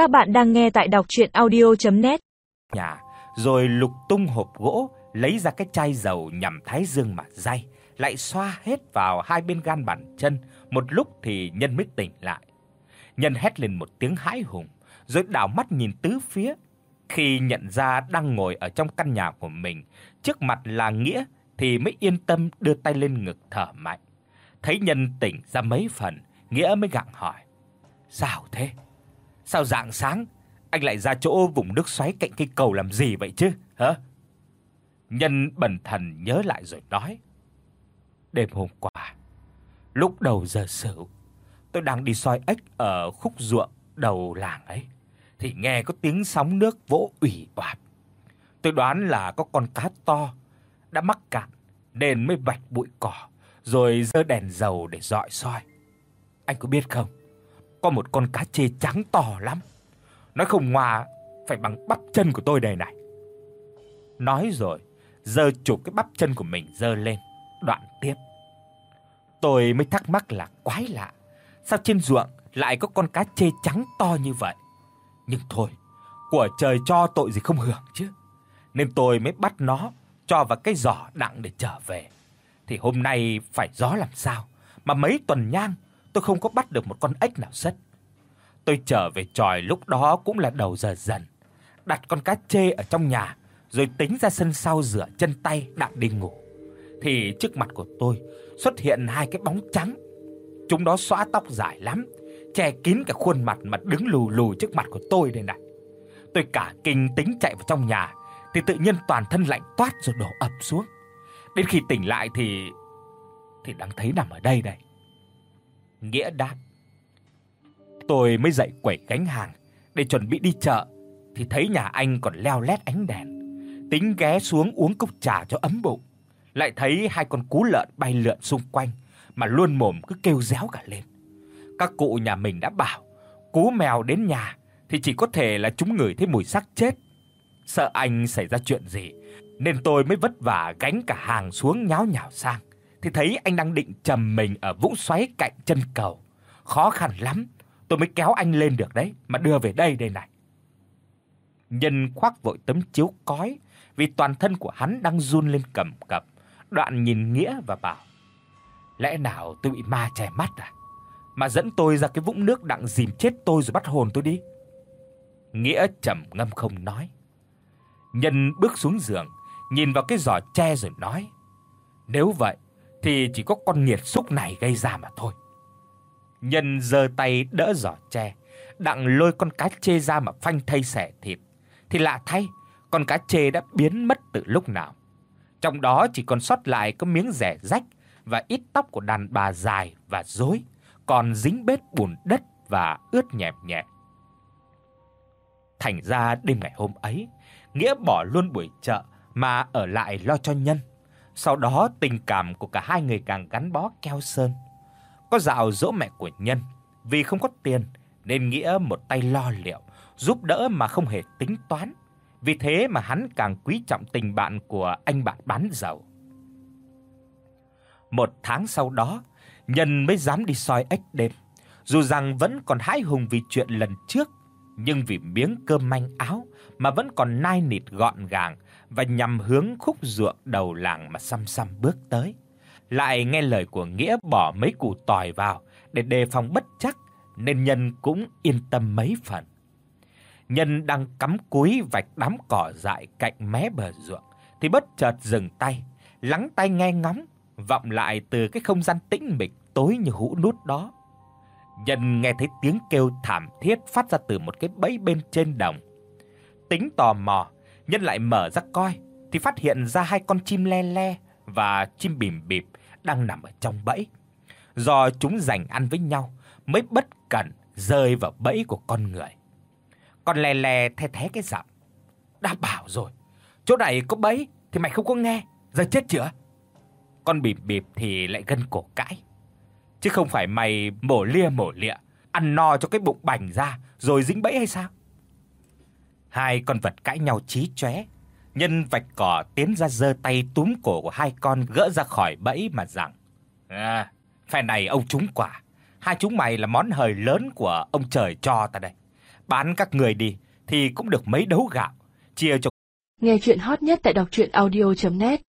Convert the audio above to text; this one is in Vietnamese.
Các bạn đang nghe tại đọc audio net Nhà, rồi lục tung hộp gỗ, lấy ra cái chai dầu nhằm thái dương mà day, lại xoa hết vào hai bên gan bàn chân, một lúc thì nhân mới tỉnh lại. Nhân hét lên một tiếng hãi hùng, rồi đảo mắt nhìn tứ phía. Khi nhận ra đang ngồi ở trong căn nhà của mình, trước mặt là Nghĩa thì mới yên tâm đưa tay lên ngực thở mạnh. Thấy Nhân tỉnh ra mấy phần, Nghĩa mới gặng hỏi: "Sao thế? Sao dạng sáng anh lại ra chỗ vùng nước xoáy cạnh cây cầu làm gì vậy chứ, hả?" Nhân bần thần nhớ lại rồi nói: "Đêm hôm qua, lúc đầu giờ sửu, tôi đang đi soi ếch ở khúc ruộng đầu làng ấy thì nghe có tiếng sóng nước vỗ ủy oạp. Tôi đoán là có con cá to đã mắc cạn nên mới vạch bụi cỏ rồi giơ đèn dầu để dọi soi. Anh có biết không, có một con cá chê trắng to lắm. Nó không ngoa phải bằng bắp chân của tôi đây này. Nói rồi, giơ chụp cái bắp chân của mình giơ lên, đoạn tiếp. Tôi mới thắc mắc là quái lạ, sao trên ruộng lại có con cá chê trắng to như vậy? Nhưng thôi, của trời cho tội gì không hưởng chứ. Nên tôi mới bắt nó cho vào cái giỏ đặng để trở về. Thì hôm nay phải gió làm sao mà mấy tuần nhang tôi không có bắt được một con ếch nào sất. Tôi trở về tròi lúc đó cũng là đầu giờ dần, đặt con cá chê ở trong nhà rồi tính ra sân sau rửa chân tay đặng đi ngủ. Thì trước mặt của tôi xuất hiện hai cái bóng trắng. Chúng đó xõa tóc dài lắm, che kín cả khuôn mặt mà đứng lù lù trước mặt của tôi đây này. Tôi cả kinh tính chạy vào trong nhà thì tự nhiên toàn thân lạnh toát rồi đổ ập xuống. Đến khi tỉnh lại thì thì đang thấy nằm ở đây đây. Nghĩa đáp. Tôi mới dậy quẩy gánh hàng để chuẩn bị đi chợ thì thấy nhà anh còn leo lét ánh đèn. Tính ghé xuống uống cốc trà cho ấm bụng, lại thấy hai con cú lợn bay lượn xung quanh mà luôn mồm cứ kêu réo cả lên. Các cụ nhà mình đã bảo, cú mèo đến nhà thì chỉ có thể là chúng ngửi thấy mùi xác chết. Sợ anh xảy ra chuyện gì nên tôi mới vất vả gánh cả hàng xuống nháo nhào sang thì thấy anh đang định trầm mình ở vũng xoáy cạnh chân cầu. Khó khăn lắm, tôi mới kéo anh lên được đấy, mà đưa về đây đây này. Nhân khoác vội tấm chiếu cói, vì toàn thân của hắn đang run lên cầm cập. Đoạn nhìn Nghĩa và bảo: "Lẽ nào tôi bị ma che mắt à? Mà dẫn tôi ra cái vũng nước đặng dìm chết tôi rồi bắt hồn tôi đi." Nghĩa trầm ngâm không nói. Nhân bước xuống giường, nhìn vào cái giỏ tre rồi nói: "Nếu vậy thì chỉ có con nghiệt xúc này gây ra mà thôi." Nhân giơ tay đỡ giỏ tre, đặng lôi con cá chê ra mà phanh thây xẻ thịt. Thì lạ thay, con cá chê đã biến mất từ lúc nào. Trong đó chỉ còn sót lại có miếng rẻ rách và ít tóc của đàn bà dài và rối, còn dính bết bùn đất và ướt nhẹp nhẹ. Thành ra đêm ngày hôm ấy, Nghĩa bỏ luôn buổi chợ mà ở lại lo cho Nhân. Sau đó tình cảm của cả hai người càng gắn bó keo sơn. Có dạo dỗ mẹ của Nhân, vì không có tiền nên Nghĩa một tay lo liệu, giúp đỡ mà không hề tính toán. Vì thế mà hắn càng quý trọng tình bạn của anh bạn bán dầu. Một tháng sau đó, Nhân mới dám đi soi ếch đêm. Dù rằng vẫn còn hãi hùng vì chuyện lần trước, nhưng vì miếng cơm manh áo mà vẫn còn nai nịt gọn gàng và nhằm hướng khúc ruộng đầu làng mà xăm xăm bước tới. Lại nghe lời của Nghĩa bỏ mấy củ tỏi vào để đề phòng bất chắc nên Nhân cũng yên tâm mấy phần. Nhân đang cắm cúi vạch đám cỏ dại cạnh mé bờ ruộng thì bất chợt dừng tay, lắng tai nghe ngóng, vọng lại từ cái không gian tĩnh mịch tối như hũ nút đó. Nhân nghe thấy tiếng kêu thảm thiết phát ra từ một cái bẫy bên trên đồng. Tính tò mò, Nhân lại mở ra coi thì phát hiện ra hai con chim le le và chim bìm bịp đang nằm ở trong bẫy. Do chúng giành ăn với nhau mới bất cẩn rơi vào bẫy của con người. Con le le the thé cái giọng. Đã bảo rồi, chỗ này có bẫy thì mày không có nghe, giờ chết chưa? Con bìm bịp thì lại gân cổ cãi. Chứ không phải mày mổ lia mổ lịa, ăn no cho cái bụng bành ra rồi dính bẫy hay sao? Hai con vật cãi nhau chí chóe. Nhân vạch cỏ tiến ra giơ tay túm cổ của hai con gỡ ra khỏi bẫy mà rằng: "À, phe này ông trúng quả, hai chúng mày là món hời lớn của ông trời cho ta đây. bán các người đi thì cũng được mấy đấu gạo, chia cho Nghe truyện hot nhất tại doctruyenaudio.net